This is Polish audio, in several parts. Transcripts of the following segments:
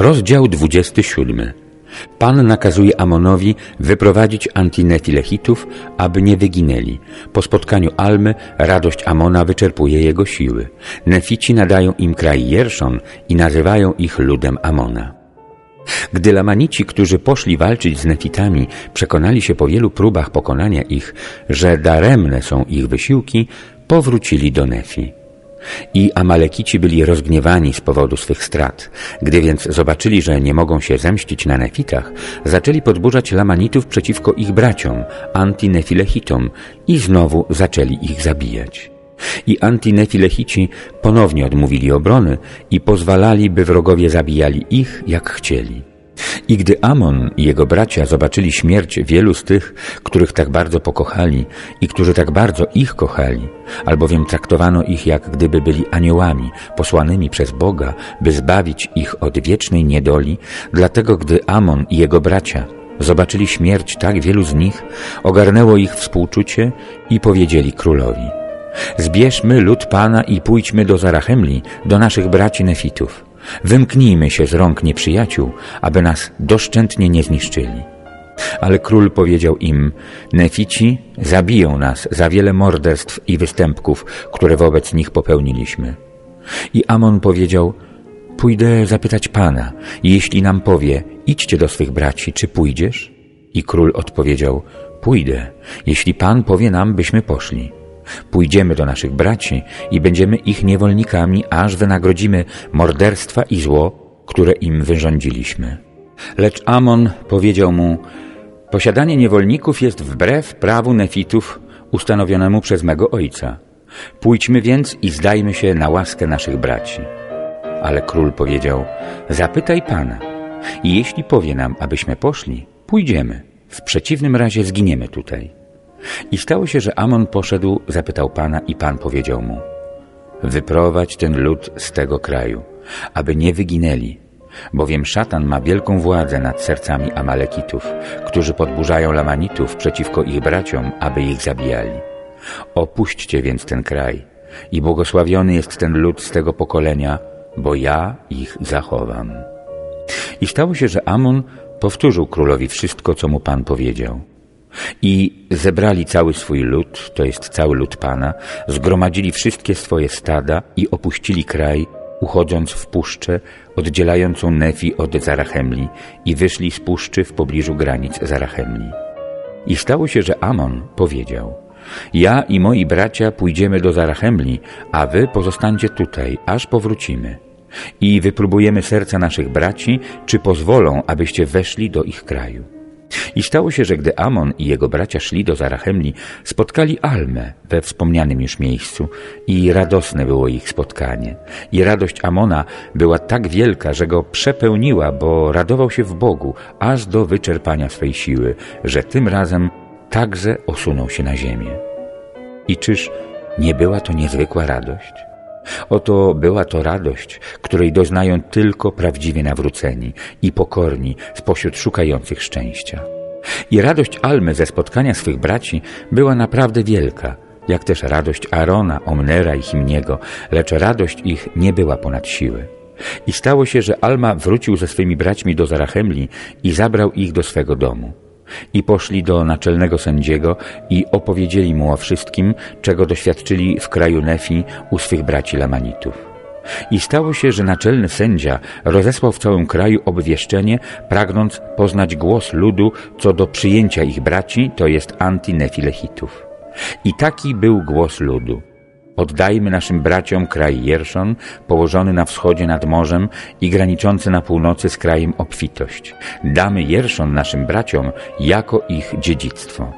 Rozdział 27. Pan nakazuje Amonowi wyprowadzić antinefilechitów, aby nie wyginęli. Po spotkaniu Almy radość Amona wyczerpuje jego siły. Nefici nadają im kraj Jerszon i nazywają ich ludem Amona. Gdy Lamanici, którzy poszli walczyć z Nefitami, przekonali się po wielu próbach pokonania ich, że daremne są ich wysiłki, powrócili do Nefi. I Amalekici byli rozgniewani z powodu swych strat. Gdy więc zobaczyli, że nie mogą się zemścić na Nefitach, zaczęli podburzać Lamanitów przeciwko ich braciom, antinefilechitom i znowu zaczęli ich zabijać. I antinefilechici ponownie odmówili obrony i pozwalali, by wrogowie zabijali ich, jak chcieli. I gdy Amon i jego bracia zobaczyli śmierć wielu z tych, których tak bardzo pokochali i którzy tak bardzo ich kochali, albowiem traktowano ich jak gdyby byli aniołami posłanymi przez Boga, by zbawić ich od wiecznej niedoli, dlatego gdy Amon i jego bracia zobaczyli śmierć tak wielu z nich, ogarnęło ich współczucie i powiedzieli królowi Zbierzmy lud Pana i pójdźmy do Zarachemli, do naszych braci Nefitów. Wymknijmy się z rąk nieprzyjaciół, aby nas doszczętnie nie zniszczyli. Ale król powiedział im, Nefici zabiją nas za wiele morderstw i występków, które wobec nich popełniliśmy. I Amon powiedział, pójdę zapytać Pana jeśli nam powie, idźcie do swych braci, czy pójdziesz? I król odpowiedział, pójdę, jeśli Pan powie nam, byśmy poszli. Pójdziemy do naszych braci i będziemy ich niewolnikami, aż wynagrodzimy morderstwa i zło, które im wyrządziliśmy. Lecz Amon powiedział mu, posiadanie niewolników jest wbrew prawu nefitów ustanowionemu przez mego ojca. Pójdźmy więc i zdajmy się na łaskę naszych braci. Ale król powiedział, zapytaj Pana i jeśli powie nam, abyśmy poszli, pójdziemy. W przeciwnym razie zginiemy tutaj. I stało się, że Amon poszedł, zapytał Pana i Pan powiedział mu Wyprowadź ten lud z tego kraju, aby nie wyginęli, bowiem szatan ma wielką władzę nad sercami Amalekitów, którzy podburzają Lamanitów przeciwko ich braciom, aby ich zabijali. Opuśćcie więc ten kraj i błogosławiony jest ten lud z tego pokolenia, bo ja ich zachowam. I stało się, że Amon powtórzył królowi wszystko, co mu Pan powiedział. I zebrali cały swój lud, to jest cały lud Pana, zgromadzili wszystkie swoje stada i opuścili kraj, uchodząc w puszczę oddzielającą Nefi od Zarachemli i wyszli z puszczy w pobliżu granic Zarachemli. I stało się, że Amon powiedział Ja i moi bracia pójdziemy do Zarachemli, a wy pozostańcie tutaj, aż powrócimy. I wypróbujemy serca naszych braci, czy pozwolą, abyście weszli do ich kraju. I stało się, że gdy Amon i jego bracia szli do Zarachemli, spotkali Almę we wspomnianym już miejscu i radosne było ich spotkanie. I radość Amona była tak wielka, że go przepełniła, bo radował się w Bogu, aż do wyczerpania swej siły, że tym razem także osunął się na ziemię. I czyż nie była to niezwykła radość? Oto była to radość, której doznają tylko prawdziwie nawróceni i pokorni spośród szukających szczęścia. I radość Almy ze spotkania swych braci była naprawdę wielka, jak też radość Arona, Omnera i Himniego, lecz radość ich nie była ponad siły. I stało się, że Alma wrócił ze swymi braćmi do Zarachemli i zabrał ich do swego domu. I poszli do naczelnego sędziego i opowiedzieli mu o wszystkim, czego doświadczyli w kraju Nefi u swych braci Lamanitów. I stało się, że naczelny sędzia rozesłał w całym kraju obwieszczenie, pragnąc poznać głos ludu co do przyjęcia ich braci, to jest antynefilechitów. I taki był głos ludu. Oddajmy naszym braciom kraj Jerszon, położony na wschodzie nad morzem i graniczący na północy z krajem obfitość. Damy Jerszon naszym braciom jako ich dziedzictwo.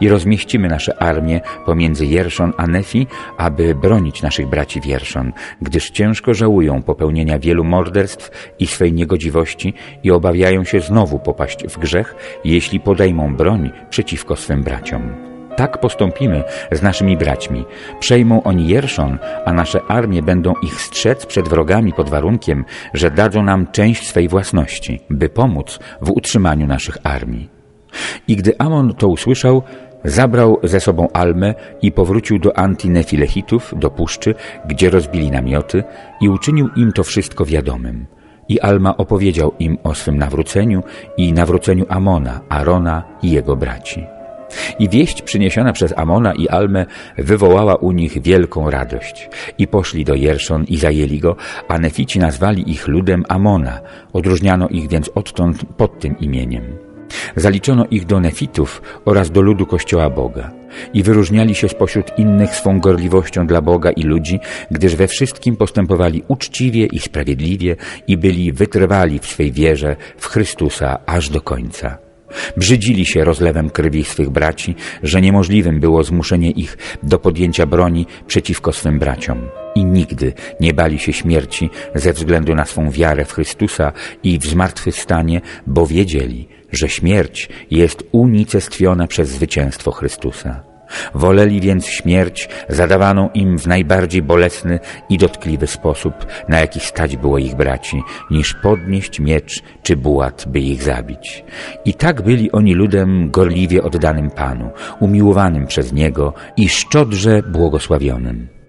I rozmieścimy nasze armie pomiędzy Jerszon a Nefi, aby bronić naszych braci Wierszon, gdyż ciężko żałują popełnienia wielu morderstw i swej niegodziwości i obawiają się znowu popaść w grzech, jeśli podejmą broń przeciwko swym braciom. Tak postąpimy z naszymi braćmi. Przejmą oni Jerszon, a nasze armie będą ich strzec przed wrogami pod warunkiem, że dadzą nam część swej własności, by pomóc w utrzymaniu naszych armii. I gdy Amon to usłyszał, zabrał ze sobą Almę i powrócił do Antinefilechitów, do puszczy, gdzie rozbili namioty i uczynił im to wszystko wiadomym. I Alma opowiedział im o swym nawróceniu i nawróceniu Amona, Arona i jego braci. I wieść przyniesiona przez Amona i Almę wywołała u nich wielką radość. I poszli do Jerszon i zajęli go, a Nefici nazwali ich ludem Amona. Odróżniano ich więc odtąd pod tym imieniem. Zaliczono ich do nefitów oraz do ludu Kościoła Boga i wyróżniali się spośród innych swą gorliwością dla Boga i ludzi, gdyż we wszystkim postępowali uczciwie i sprawiedliwie i byli wytrwali w swej wierze w Chrystusa aż do końca. Brzydzili się rozlewem krwi swych braci, że niemożliwym było zmuszenie ich do podjęcia broni przeciwko swym braciom. I nigdy nie bali się śmierci ze względu na swą wiarę w Chrystusa i w zmartwychwstanie, bo wiedzieli, że śmierć jest unicestwiona przez zwycięstwo Chrystusa. Woleli więc śmierć zadawaną im w najbardziej bolesny i dotkliwy sposób, na jaki stać było ich braci, niż podnieść miecz czy bułat, by ich zabić. I tak byli oni ludem gorliwie oddanym Panu, umiłowanym przez Niego i szczodrze błogosławionym.